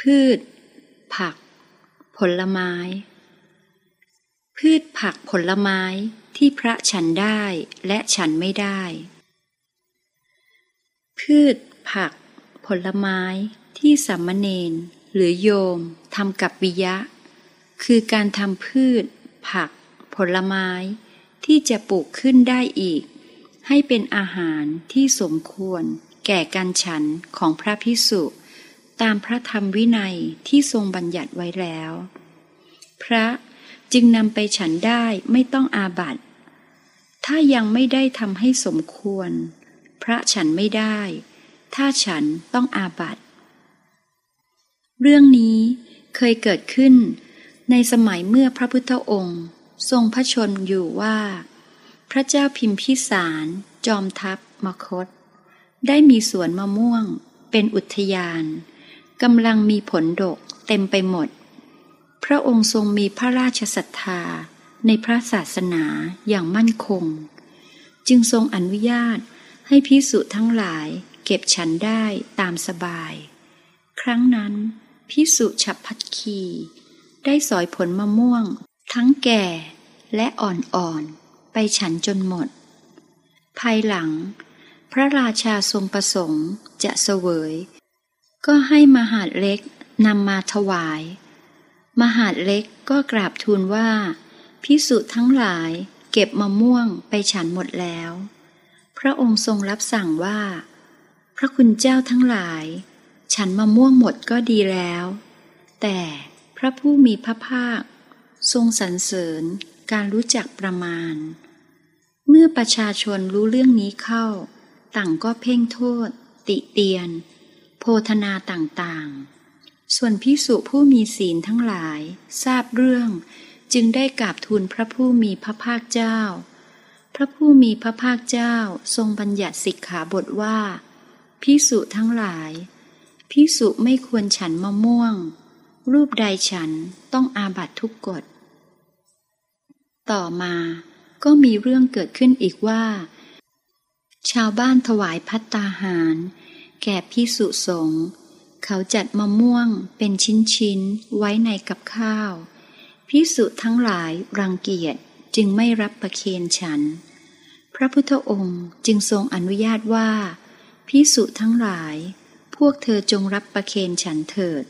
พืช ผัก ผลไม้ พืชผักผลไม้ที่พระฉันได้และฉันไม่ได้ พืช ผัก ผลไม้ที่สามเณรหรือโยมทำกับวิยะ คือการทำพืช ผัก ผลไม้ ที่จะปลูกขึ้นได้อีก ให้เป็นอาหารที่สมควร แก่การฉันของพระพิสุ ตามพระธรรมวินัยที่ทรงบัญญัติไว้แล้ว พระจึงนำไปฉันได้ไม่ต้องอาบัตถ้ายังไม่ได้ทำให้สมควร พระฉันไม่ได้ ถ้าฉันต้องอาบัตเรื่องนี้เคยเกิดขึ้นในสมัยเมื่อพระพุทธองค์ ทรงพระชนอยู่ว่า พระเจ้าพิมพิสารจอมทัพมคต ได้มีสวนมะม่วงเป็นอุทยาน กำลังมีผลดกเต็มไปหมด พระองค์ทรงมีพระราชศรัทธาในพระศาสนาอย่างมั่นคง จึงทรงอนุญาตให้พิสุทั้งหลายเก็บฉันได้ตามสบาย ครั้งนั้นพิสุฉับพัดคี ได้สอยผลมะม่วง ทั้งแก่และอ่อนๆ ไปฉันจนหมด ภายหลัง พระราชาทรงประสงค์จะเสวย ก็ให้มหาดเล็กนำมาถวาย มหาดเล็กก็กราบทูลว่าพิสุทั้งหลายเก็บมะม่วงไปฉันหมดแล้ว พระองค์ทรงรับสั่งว่า พระคุณเจ้าทั้งหลาย ฉันมะม่วงหมดก็ดีแล้ว แต่พระผู้มีพระภาค ทรงสรรเสริญการรู้จักประมาณ เมื่อประชาชนรู้เรื่องนี้เข้า ต่างก็เพ่งโทษ ติเตียน โพธนาต่างๆ ส่วนพิสุผู้มีศีลทั้งหลายทราบเรื่อง จึงได้กราบทูลพระผู้มีพระภาคเจ้า พระผู้มีพระภาคเจ้าทรงบัญญัติสิกขาบทว่าพิสุทั้งหลายพิสุไม่ควรฉันมะม่วง รูปใดฉันต้องอาบัตทุกกฎ ต่อมาก็มีเรื่องเกิดขึ้นอีกว่า ชาวบ้านถวายพัตตาหาร แก่พิสุสงฆ์เขาจัดมะม่วงเป็นชิ้นๆ ไว้ในกับข้าวพิสุทั้งหลายรังเกียจจึงไม่รับประเคนฉัน พระพุทธองค์จึงทรงอนุญาตว่าพิสุทั้งหลาย พวกเธอจงรับประเคนฉันเถิด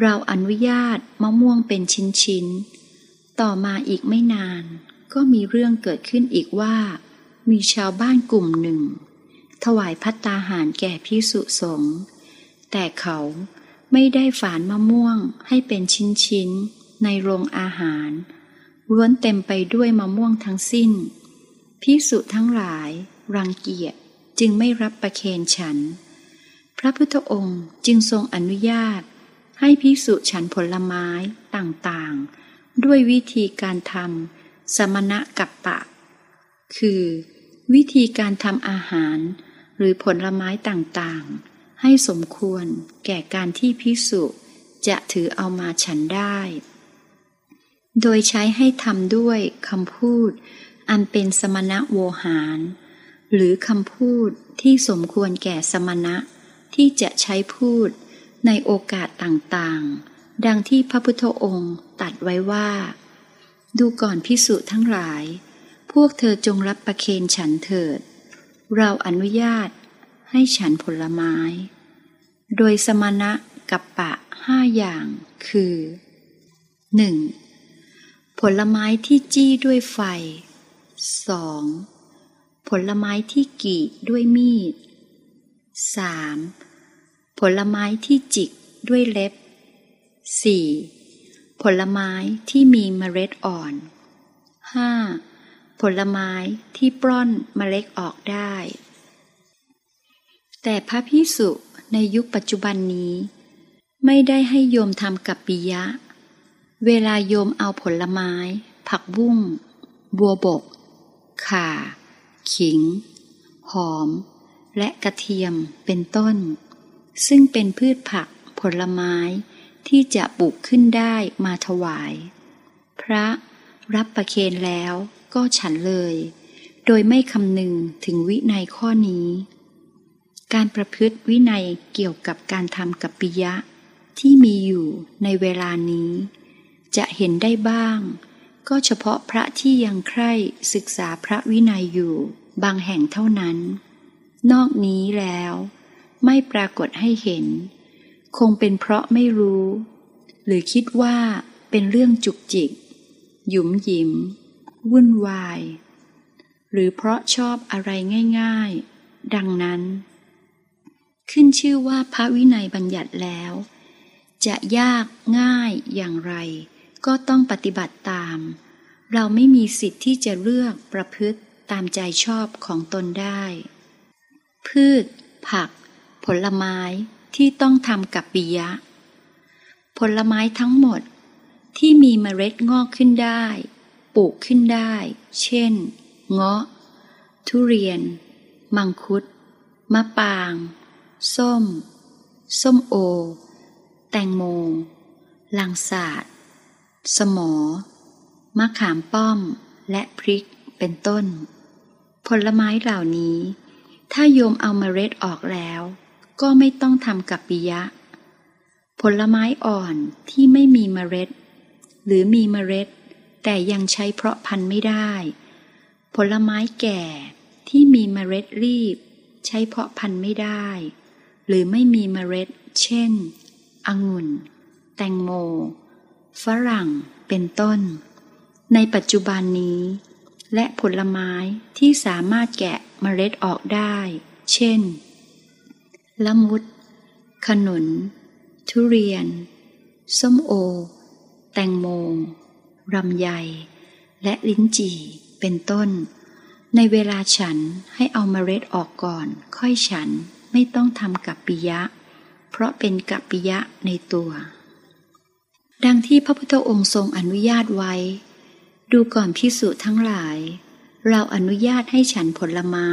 เราอนุญาตมะม่วงเป็นชิ้นๆ ต่อมาอีกไม่นาน ก็มีเรื่องเกิดขึ้นอีกว่า มีชาวบ้านกลุ่มหนึ่ง ถวายพัตตาหารแก่พิสุสงฆ์แต่เขาไม่ได้ฝานมะม่วงให้เป็นชิ้นๆในโรงอาหารล้วนเต็มไปด้วยมะม่วงทั้งสิ้นพิสุทั้งหลายรังเกียจจึงไม่รับประเคนฉัน พระพุทธองค์จึงทรงอนุญาต ให้พิสุฉันผลไม้ต่างๆ ด้วยวิธีการทำสมณะกับปะ คือ วิธีการทำอาหาร หรือผลไม้ต่างๆ ให้สมควรแก่การที่พิสุจะถือเอามาฉันได้ โดยใช้ให้ทำด้วยคำพูด อันเป็นสมณะโวหาร หรือคำพูดที่สมควรแก่สมณะ ที่จะใช้พูดในโอกาสต่างๆ ดังที่พระพุทธองค์ตัดไว้ว่า ดูก่อนพิสุทั้งหลาย พวกเธอจงรับประเคนฉันเถิด เราอนุญาตให้ฉันผลไม้ โดยสมณะกับปะห้าอย่างคือ 1. ผลไม้ที่จี้ด้วยไฟ 2. ผลไม้ที่กีดด้วยมีด 3. ผลไม้ที่จิกด้วยเล็บ 4. ผลไม้ที่มีเมล็ดอ่อน 5. ผลไม้ที่ปล้อนมเมล็ดออกได้ แต่พระพิสุในยุคปัจจุบันนี้ ไม่ได้ให้โยมทำกับปิยะ เวลาโยมเอาผลไม้ ผักบุ้ง บัวบก ข่า ขิง หอม และกระเทียมเป็นต้น ซึ่งเป็นพืชผักผลไม้ที่จะปลูกขึ้นได้มาถวาย พระรับประเคนแล้ว ก็ฉันเลย โดยไม่คำนึงถึงวินัยข้อนี้ การประพฤติวินัยเกี่ยวกับการทำกับปิยะ ที่มีอยู่ในเวลานี้ จะเห็นได้บ้าง ก็เฉพาะพระที่ยังใคร่ศึกษาพระวินัยอยู่บางแห่งเท่านั้น นอกนี้แล้ว ไม่ปรากฏให้เห็น คงเป็นเพราะไม่รู้ หรือคิดว่าเป็นเรื่องจุกจิก หยุมหยิม วุ่นวาย หรือเพราะชอบอะไรง่าย ๆ ดังนั้น ขึ้นชื่อว่าพระวินัยบัญญัติแล้ว จะยากง่ายอย่างไร ก็ต้องปฏิบัติตาม เราไม่มีสิทธิ์ที่จะเลือกประพฤติตามใจชอบของตนได้ พืช ผัก ผลไม้ที่ต้องทำกับปิยะ ผลไม้ทั้งหมดที่มีเมล็ดงอกขึ้นได้ ปลูกขึ้นได้ เช่น เงาะ ทุเรียน มังคุด มะปาง ส้ม ส้มโอ แตงโม ลังสาดสมอ มะขามป้อม และพริก เป็นต้น ผลไม้เหล่านี้ ถ้าโยมเอาเมล็ดออกแล้ว ก็ไม่ต้องทำกับปิยะ ผลไม้อ่อนที่ไม่มีเมล็ด หรือมีเมล็ด แต่ยังใช้เพราะพันธุ์ไม่ได้ ผลไม้แก่ที่มีเมล็ดรีบ ใช้เพาะพันธุ์ไม่ได้ หรือไม่มีเมล็ด เช่น องุ่น แตงโม ฝรั่ง เป็นต้น ในปัจจุบันนี้ และผลไม้ที่สามารถแกะเมล็ดออกได้ เช่น ละมุด ขนุน ทุเรียน ส้มโอ แตงโม รำไย และลิ้นจี่ เป็นต้น ในเวลาฉันให้เอาเมล็ดออกก่อน ค่อยฉันไม่ต้องทำกับปิยะ เพราะเป็นกับปิยะในตัว ดังที่พระพุทธองค์ทรงอนุญาตไว้ ดูก่อนพิสุทั้งหลาย เราอนุญาตให้ฉันผลไม้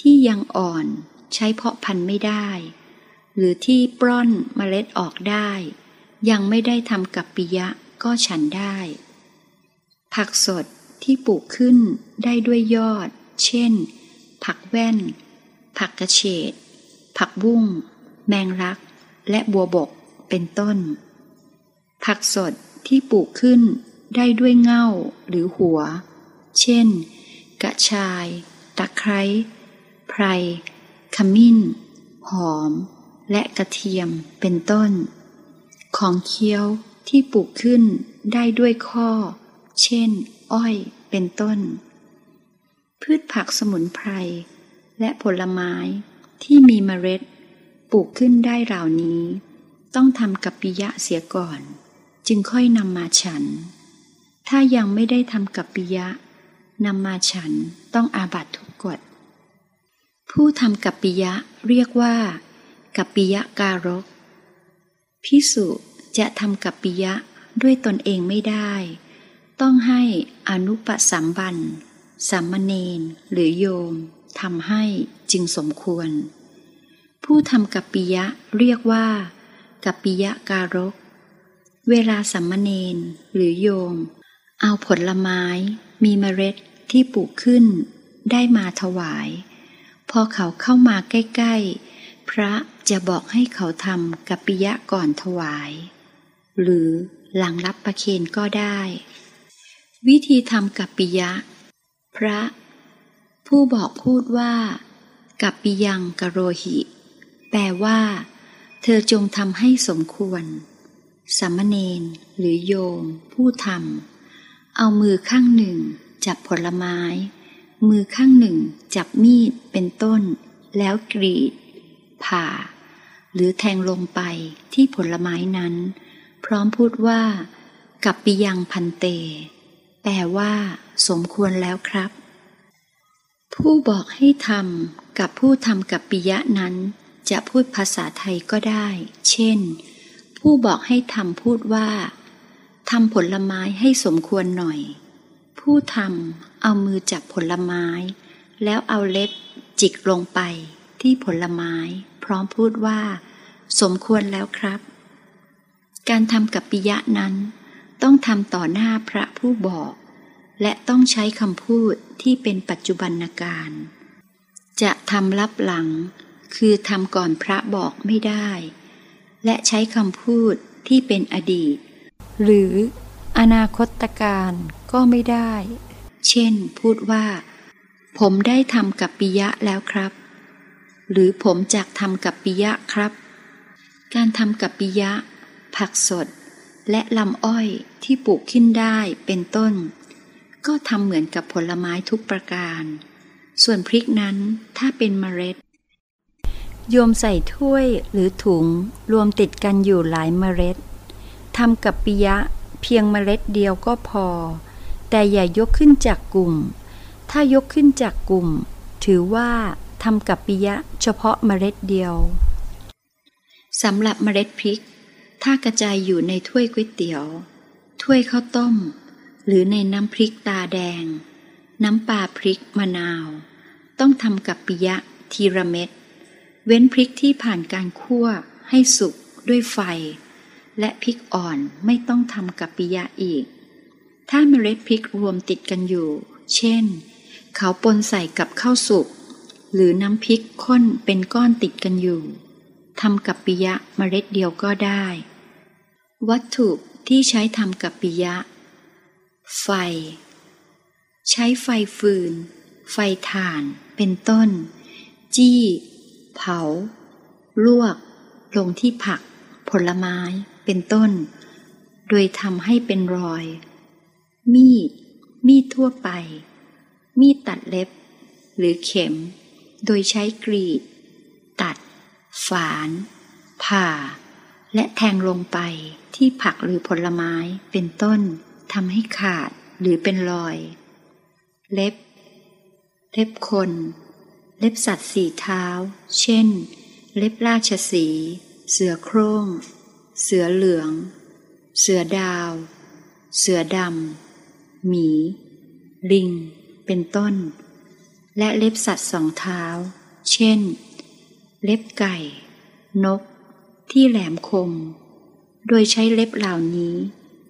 ที่ยังอ่อนใช้เพาะพันธุ์ไม่ได้ หรือที่ปล้อนเมล็ดออกได้ ยังไม่ได้ทำกับปิยะก็ฉันได้ ผักสดที่ปลูกขึ้นได้ด้วยยอด เช่น ผักแว่น ผักกระเฉด ผักบุ้ง แมงลัก และบัวบก เป็นต้น ผักสดที่ปลูกขึ้นได้ด้วยเง่าหรือหัว เช่น กระชาย ตะไคร้ ไพร ขมิ้น หอม และกระเทียม เป็นต้น ของเคี้ยวที่ปลูกขึ้นได้ด้วยข้อ เช่น อ้อยเป็นต้น พืชผักสมุนไพร และผลไม้ที่มีเมล็ด ปลูกขึ้นได้เหล่านี้ ต้องทำกับปิยะเสียก่อน จึงค่อยนำมาฉัน ถ้ายังไม่ได้ทำกับปิยะนำมาฉันต้องอาบัตทุกกฎ ผู้ทำกับปิยะเรียกว่า กับปิยะการกพิสุจะทำกับปิยะด้วยตนเองไม่ได้ ต้องให้อนุปสัมบันสัมมเนนหรือโยมทำให้จึงสมควร ผู้ทำกับปิยะเรียกว่า กับปิยะการก เวลาสัมมเนนหรือโยม เอาผลไม้มีเมล็ดที่ปลูกขึ้นได้มาถวาย พอเขาเข้ามาใกล้ ๆ พระจะบอกให้เขาทำกับปิยะก่อนถวาย หรือหลังรับประเคนก็ได้ วิธีทำกับปิยะ พระ ผู้บอกพูดว่า กับปิยังกโรหิ แปลว่า เธอจงทำให้สมควรสามเณรหรือโยม ผู้ทำเอามือข้างหนึ่ง จับผลไม้ มือข้างหนึ่ง จับมีดเป็นต้น แล้วกรีด ผ่า หรือแทงลงไปที่ผลไม้นั้น พร้อมพูดว่า กับปิยังพันเต แปลว่า สมควรแล้วครับ ผู้บอกให้ทำกับผู้ทำกับปิยะนั้น จะพูดภาษาไทยก็ได้ เช่น ผู้บอกให้ทำพูดว่าทำผลไม้ให้สมควรหน่อย ผู้ทำเอามือจับผลไม้ แล้วเอาเล็บจิกลงไปที่ผลไม้ พร้อมพูดว่า สมควรแล้วครับ การทำกับปิยะนั้น ต้องทำต่อหน้าพระผู้บอก และต้องใช้คำพูดที่เป็นปัจจุบันการ จะทำลับหลัง คือทำก่อนพระบอกไม่ได้ และใช้คำพูดที่เป็นอดีต หรืออนาคตการก็ไม่ได้ เช่น พูดว่า ผมได้ทำกับปิยะแล้วครับ หรือผมจะทำกับปิยะครับ การทำกับปิยะ ผักสด และลำอ้อยที่ปลูกขึ้นได้เป็นต้น ก็ทำเหมือนกับผลไม้ทุกประการ ส่วนพริกนั้นถ้าเป็นเมล็ด โยมใส่ถ้วยหรือถุงรวมติดกันอยู่หลายเมล็ดทำกับปิยะเพียงเมล็ดเดียวก็พอ แต่อย่ายกขึ้นจากกลุ่ม ถ้ายกขึ้นจากกลุ่ม ถือว่าทำกับปิยะเฉพาะเมล็ดเดียวสำหรับเมล็ดพริก ถ้ากระจายอยู่ในถ้วยก๋วยเตี๋ยว ถ้วยข้าวต้ม หรือในน้ำพริกตาแดง น้ำปลาพริกมะนาว ต้องทำกับปิยะทีระเม็ด เว้นพริกที่ผ่านการคั่วให้สุกด้วยไฟ และพริกอ่อนไม่ต้องทำกับปิยะอีก ถ้าเมล็ดพริกรวมติดกันอยู่ เช่น เขาปนใส่กับข้าวสุกหรือน้ำพริกข้นเป็นก้อนติดกันอยู่ ทำกับปิยะเมล็ดเดียวก็ได้ วัตถุที่ใช้ทำกับปิยะ ไฟ ใช้ไฟฟืน ไฟถ่าน เป็นต้น จี้ เผา ลวก ลงที่ผัก ผลไม้ เป็นต้น โดยทำให้เป็นรอย มีด มีดทั่วไป มีดตัดเล็บ หรือเข็ม โดยใช้กรีด ตัด ฝาน ผ่า และแทงลงไปที่ผักหรือผลไม้เป็นต้นทำให้ขาดหรือเป็นรอย เล็บ เล็บคน เล็บสัตว์สี่เท้า เช่น เล็บราชสี เสือโคร่ง เสือเหลือง เสือดาว เสือดำ หมี ลิง เป็นต้น และเล็บสัตว์สองเท้า เช่น เล็บไก่ นก ที่แหลมคม โดยใช้เล็บเหล่านี้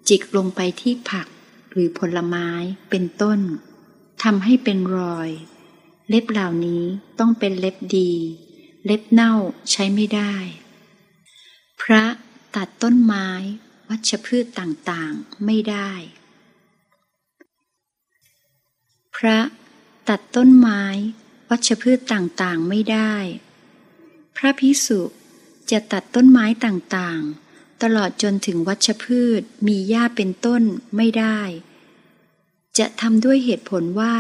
จิกลงไปที่ผักหรือผลไม้เป็นต้นทำให้เป็นรอย เล็บเหล่านี้ต้องเป็นเล็บดี เล็บเน่าใช้ไม่ได้ พระตัดต้นไม้ วัชพืชต่างๆไม่ได้ พระตัดต้นไม้ วัชพืชต่างๆไม่ได้ พระพิสุจะตัดต้นไม้ต่างๆ ตลอดจนถึงวัชพืชมีหญ้าเป็นต้นไม่ได้ จะทำด้วยเหตุผลว่า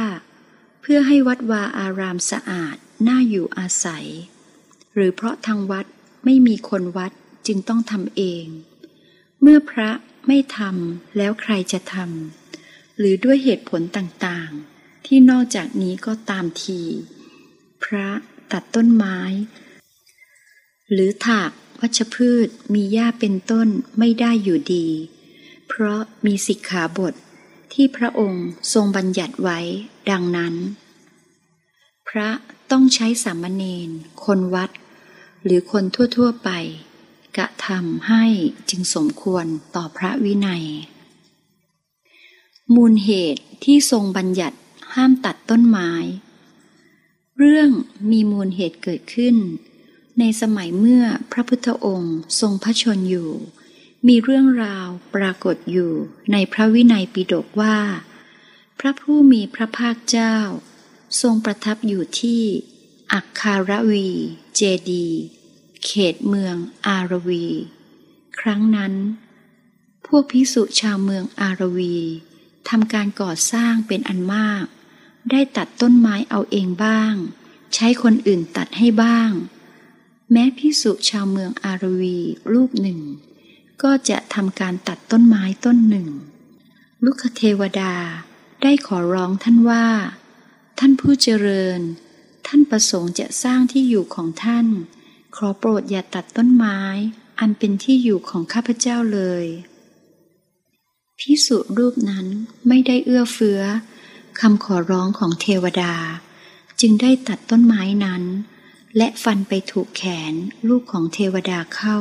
เพื่อให้วัดวาอารามสะอาดน่าอยู่อาศัย หรือเพราะทางวัดไม่มีคนวัดจึงต้องทำเอง เมื่อพระไม่ทำแล้วใครจะทำหรือด้วยเหตุผลต่างๆ ที่นอกจากนี้ก็ตามที พระตัดต้นไม้ หรือถากวัชพืชมีหญ้าเป็นต้นไม่ได้อยู่ดี เพราะมีสิกขาบทที่พระองค์ทรงบัญญัติไว้ดังนั้น พระต้องใช้สามเณรคนวัด หรือคนทั่วๆไป กระทำให้จึงสมควรต่อพระวินัย มูลเหตุที่ทรงบัญญัติห้ามตัดต้นไม้ เรื่องมีมูลเหตุเกิดขึ้น ในสมัยเมื่อพระพุทธองค์ทรงพระชนอยู่ มีเรื่องราวปรากฏอยู่ในพระวินัยปิฎกว่า พระผู้มีพระภาคเจ้า ทรงประทับอยู่ที่ อักคารวีเจดี เขตเมืองอารวี ครั้งนั้น พวกพิสุชาวเมืองอารวีทำการก่อสร้างเป็นอันมาก ได้ตัดต้นไม้เอาเองบ้าง ใช้คนอื่นตัดให้บ้าง แม้พิสุชาวเมืองอารวีรูปหนึ่ง ก็จะทำการตัดต้นไม้ต้นหนึ่ง ลุคเทวดาได้ขอร้องท่านว่า ท่านผู้เจริญ ท่านประสงค์จะสร้างที่อยู่ของท่าน ขอโปรดอย่าตัดต้นไม้ อันเป็นที่อยู่ของข้าพเจ้าเลยพิสุรูปนั้นไม่ได้เอื้อเฟื้อคำขอร้องของเทวดา จึงได้ตัดต้นไม้นั้น และฟันไปถูกแขนลูกของเทวดาเข้า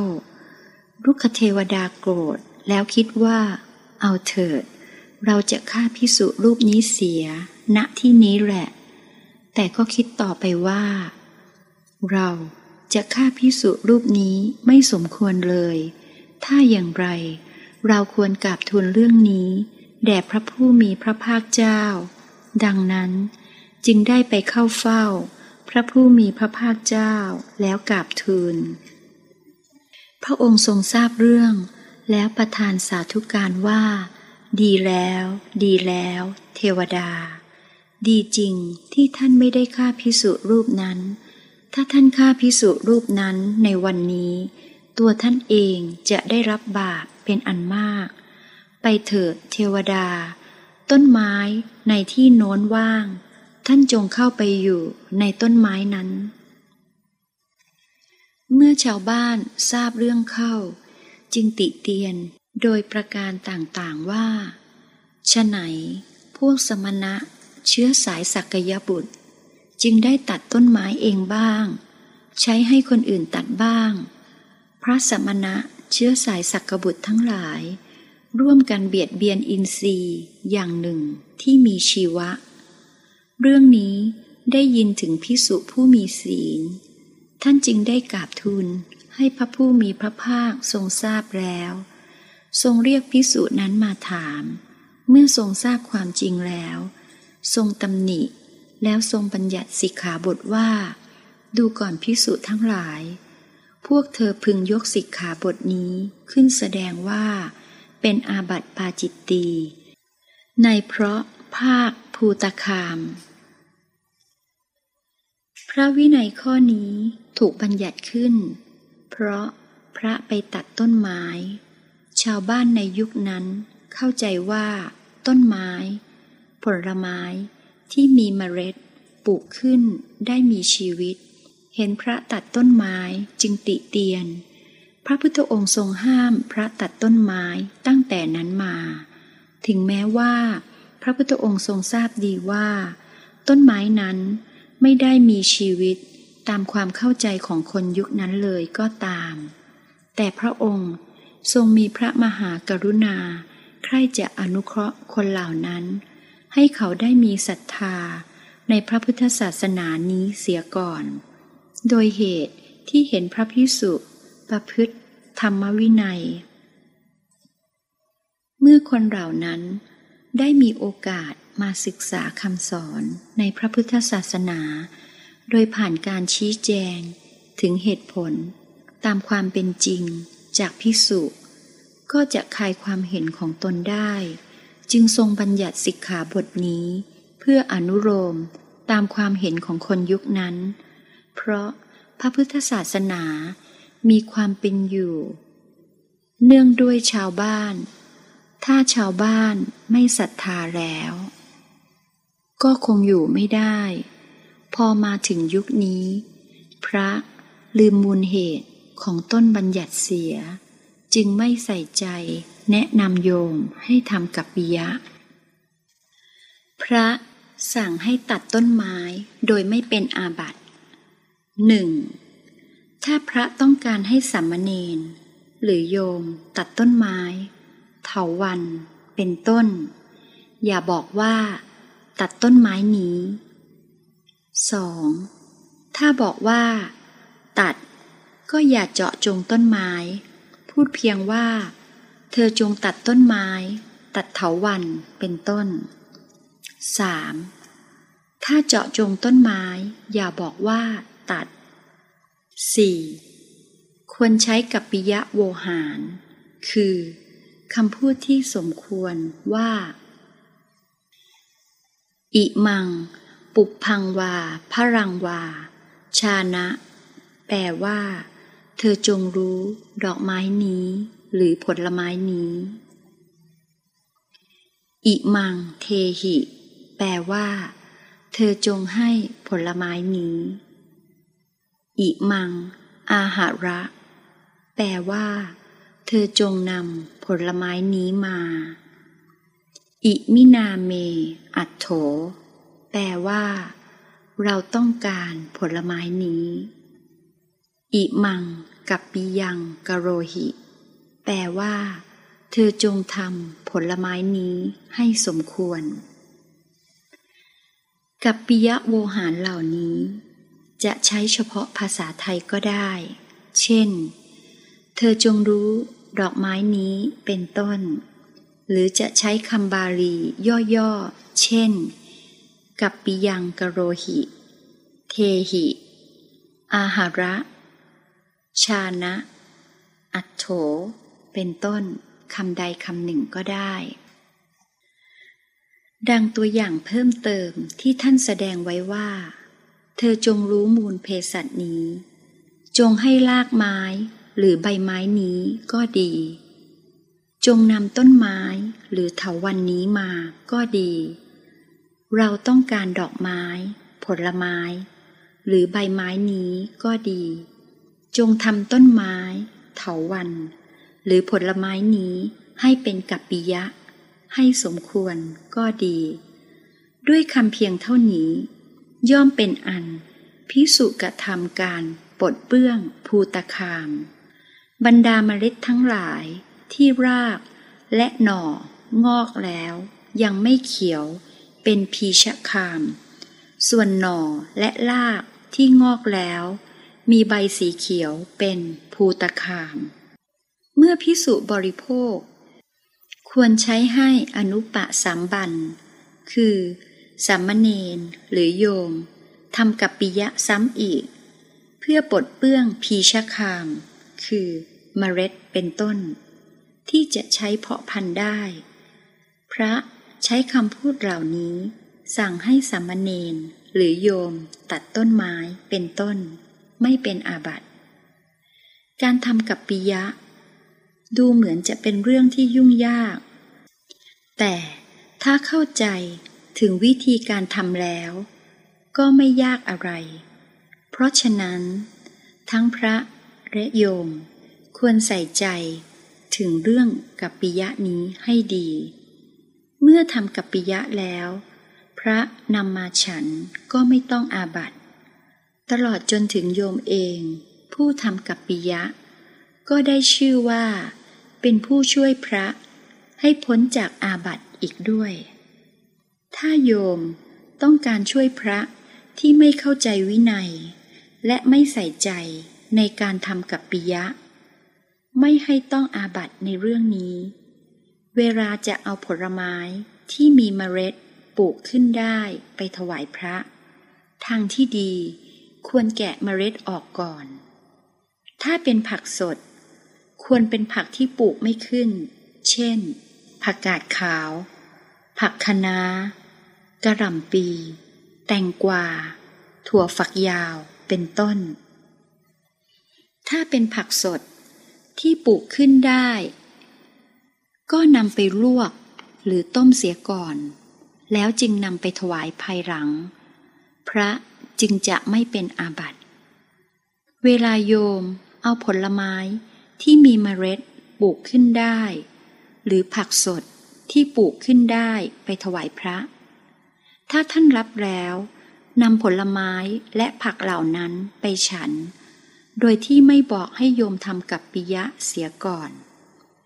ลูกเทวดาโกรธแล้วคิดว่า เอาเถิด เราจะฆ่าพิสุรูปนี้เสีย ณที่นี้แหละ แต่ก็คิดต่อไปว่า เราจะฆ่าพิสุรูปนี้ไม่สมควรเลย ถ้าอย่างไร เราควรกราบทูลเรื่องนี้แด่พระผู้มีพระภาคเจ้า ดังนั้นจึงได้ไปเข้าเฝ้า พระผู้มีพระภาคเจ้าแล้วกราบทูล พระองค์ทรงทราบเรื่อง แล้วประทานสาธุการว่า ดีแล้ว ดีแล้ว เทวดา ดีจริงที่ท่านไม่ได้ฆ่าพิสุรูปนั้น ถ้าท่านฆ่าพิสุรูปนั้นในวันนี้ ตัวท่านเองจะได้รับบาปเป็นอันมาก ไปเถิดเทวดา ต้นไม้ในที่โน้นว่าง ท่านจงเข้าไปอยู่ในต้นไม้นั้น เมื่อชาวบ้านทราบเรื่องเข้า จึงติเตียนโดยประการต่างๆว่าฉะไหน พวกสมณะเชื้อสายสักยบุตร จึงได้ตัดต้นไม้เองบ้าง ใช้ให้คนอื่นตัดบ้าง พระสมณะเชื้อสายสักบุตรทั้งหลาย ร่วมกันเบียดเบียนอินทรีย์อย่างหนึ่งที่มีชีวะ เรื่องนี้ได้ยินถึงพิสุผู้มีศีล ท่านจึงได้กราบทูลให้พระผู้มีพระภาคทรงทราบแล้ว ทรงเรียกพิสุนั้นมาถาม เมื่อทรงทราบความจริงแล้ว ทรงตำหนิ แล้วทรงบัญญัติสิกขาบทว่า ดูก่อนพิสุทั้งหลาย พวกเธอพึงยกสิกขาบทนี้ขึ้นแสดงว่า เป็นอาบัติปาจิตตีในเพราะภาคภูตคาม พระวินัยข้อนี้ถูกบัญญัติขึ้น เพราะพระไปตัดต้นไม้ ชาวบ้านในยุคนั้นเข้าใจว่า ต้นไม้ ผลไม้ที่มีเมล็ดปลูกขึ้นได้มีชีวิต เห็นพระตัดต้นไม้จึงติเตียน พระพุทธองค์ทรงห้ามพระตัดต้นไม้ตั้งแต่นั้นมา ถึงแม้ว่า พระพุทธองค์ทรงทราบดีว่า ต้นไม้นั้น ไม่ได้มีชีวิตตามความเข้าใจของคนยุคนั้นเลยก็ตาม แต่พระองค์ทรงมีพระมหากรุณา ใคร่จะอนุเคราะห์คนเหล่านั้น ให้เขาได้มีศรัทธาในพระพุทธศาสนานี้เสียก่อน โดยเหตุที่เห็นพระพิสุประพฤติธรรมวินัย เมื่อคนเหล่านั้นได้มีโอกาส มาศึกษาคำสอนในพระพุทธศาสนา โดยผ่านการชี้แจงถึงเหตุผล ตามความเป็นจริงจากพิสุก็จะคลายความเห็นของตนได้ จึงทรงบัญญัติสิกขาบทนี้ เพื่ออนุโลมตามความเห็นของคนยุคนั้น เพราะพระพุทธศาสนามีความเป็นอยู่ เนื่องด้วยชาวบ้าน ถ้าชาวบ้านไม่ศรัทธาแล้ว ก็คงอยู่ไม่ได้ พอมาถึงยุคนี้ พระลืมมูลเหตุของต้นบัญญัติเสีย จึงไม่ใส่ใจแนะนำโยมให้ทำกับปิยะ พระสั่งให้ตัดต้นไม้โดยไม่เป็นอาบัติหนึ่งถ้าพระต้องการให้สัมมเนนหรือโยมตัดต้นไม้ เถาวันเป็นต้น อย่าบอกว่า ตัดต้นไม้นี้ 2. ถ้าบอกว่า ตัด ก็อย่าเจาะจงต้นไม้ พูดเพียงว่า เธอจงตัดต้นไม้ ตัดเถาวันเป็นต้น 3. ถ้าเจาะจงต้นไม้ อย่าบอกว่า ตัด 4. ควรใช้กับปิยะโวหาร คือคำพูดที่สมควรว่า อิมัง ปุพังวาพระรังวา ชานะ แปลว่า เธอจงรู้ดอกไม้นี้ หรือผลไม้นี้ อิมัง เทหิ แปลว่า เธอจงให้ผลไม้นี้ อิมัง อาหาระ แปลว่า เธอจงนำผลไม้นี้มา อิมินาเม อัตโถ แปลว่า เราต้องการผลไม้นี้ อิมัง กับปิยังกโรหิ แปลว่า เธอจงทำผลไม้นี้ให้สมควร กับปิยะโวหารเหล่านี้ จะใช้เฉพาะภาษาไทยก็ได้ เช่น เธอจงรู้ดอกไม้นี้เป็นต้น หรือจะใช้คำบาลีย่อๆ เช่น กับปิยังกโรหิ เทหิ อาหาระ ชานะ อัตโถ เป็นต้นคำใดคำหนึ่งก็ได้ ดังตัวอย่างเพิ่มเติมที่ท่านแสดงไว้ว่า เธอจงรู้มูลเพสัตนี้ จงให้ลากไม้หรือใบไม้นี้ก็ดี จงนำต้นไม้หรือเถาวันนี้มาก็ดี เราต้องการดอกไม้ ผลไม้ หรือใบไม้นี้ก็ดี จงทำต้นไม้ เถาวัน หรือผลไม้นี้ให้เป็นกัปปิยะ ให้สมควรก็ดี ด้วยคำเพียงเท่านี้ ย่อมเป็นอันพิสุกระทำการปลดเปื้องภูตคาม บรรดาเมล็ดทั้งหลาย ที่รากและหน่องอกแล้ว ยังไม่เขียวเป็นพีชคาม ส่วนหน่อและรากที่งอกแล้ว มีใบสีเขียวเป็นภูตคาม เมื่อพิสุบริโภค ควรใช้ให้อนุปะสามบัน คือสามเณรหรือโยมทำกับปิยะซ้ำอีก เพื่อปลดเปื้องพีชคาม คือเมล็ดเป็นต้น ที่จะใช้เพาะพันธุ์ได้ พระใช้คำพูดเหล่านี้ สั่งให้สามเณรหรือโยมตัดต้นไม้เป็นต้น ไม่เป็นอาบัติ การทำกับปิยะ ดูเหมือนจะเป็นเรื่องที่ยุ่งยาก แต่ถ้าเข้าใจถึงวิธีการทำแล้ว ก็ไม่ยากอะไร เพราะฉะนั้น ทั้งพระและโยมควรใส่ใจ ถึงเรื่องกับปิยะนี้ให้ดี เมื่อทำกับปิยะแล้ว พระนำมาฉันก็ไม่ต้องอาบัติตลอดจนถึงโยมเอง ผู้ทำกับปิยะ ก็ได้ชื่อว่า เป็นผู้ช่วยพระ ให้พ้นจากอาบัติอีกด้วย ถ้าโยมต้องการช่วยพระที่ไม่เข้าใจวินัย และไม่ใส่ใจในการทำกับปิยะ ไม่ให้ต้องอาบัตในเรื่องนี้ เวลาจะเอาผลไม้ที่มีเมล็ดปลูกขึ้นได้ไปถวายพระ ทางที่ดีควรแกะเมล็ดออกก่อน ถ้าเป็นผักสด ควรเป็นผักที่ปลูกไม่ขึ้น เช่น ผักกาดขาว ผักคะน้ากระหล่ำปี แตงกวา ถั่วฝักยาว เป็นต้น ถ้าเป็นผักสด ที่ปลูกขึ้นได้ ก็นำไปลวกหรือต้มเสียก่อน แล้วจึงนำไปถวายภายหลัง พระจึงจะไม่เป็นอาบัติ เวลาโยมเอาผลไม้ที่มีเมล็ดปลูกขึ้นได้ หรือผักสดที่ปลูกขึ้นได้ไปถวายพระ ถ้าท่านรับแล้วนำผลไม้และผักเหล่านั้นไปฉัน โดยที่ไม่บอกให้โยมทำกับปิยะเสียก่อน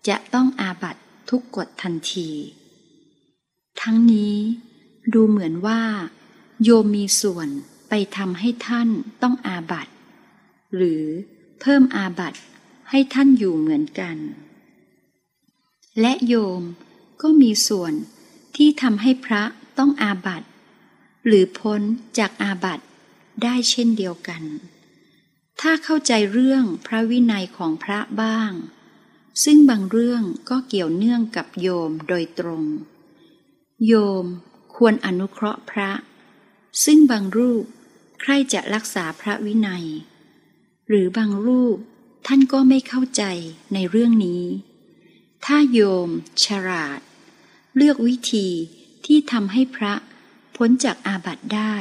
จะต้องอาบัตทุกกฎทันที ทั้งนี้ดูเหมือนว่า โยมมีส่วนไปทำให้ท่านต้องอาบัตหรือเพิ่มอาบัตให้ท่านอยู่เหมือนกัน และโยมก็มีส่วนที่ทำให้พระต้องอาบัตหรือพ้นจากอาบัตได้เช่นเดียวกัน ถ้าเข้าใจเรื่องพระวินัยของพระบ้าง ซึ่งบางเรื่องก็เกี่ยวเนื่องกับโยมโดยตรง โยมควรอนุเคราะห์พระ ซึ่งบางรูปใครจะรักษาพระวินัย หรือบางรูปท่านก็ไม่เข้าใจในเรื่องนี้ ถ้าโยมฉลาด เลือกวิธีที่ทำให้พระพ้นจากอาบัติได้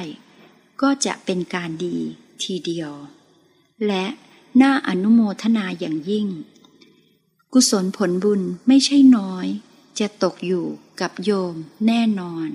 ก็จะเป็นการดีทีเดียว และน่าอนุโมทนาอย่างยิ่ง กุศลผลบุญไม่ใช่น้อย จะตกอยู่กับโยมแน่นอน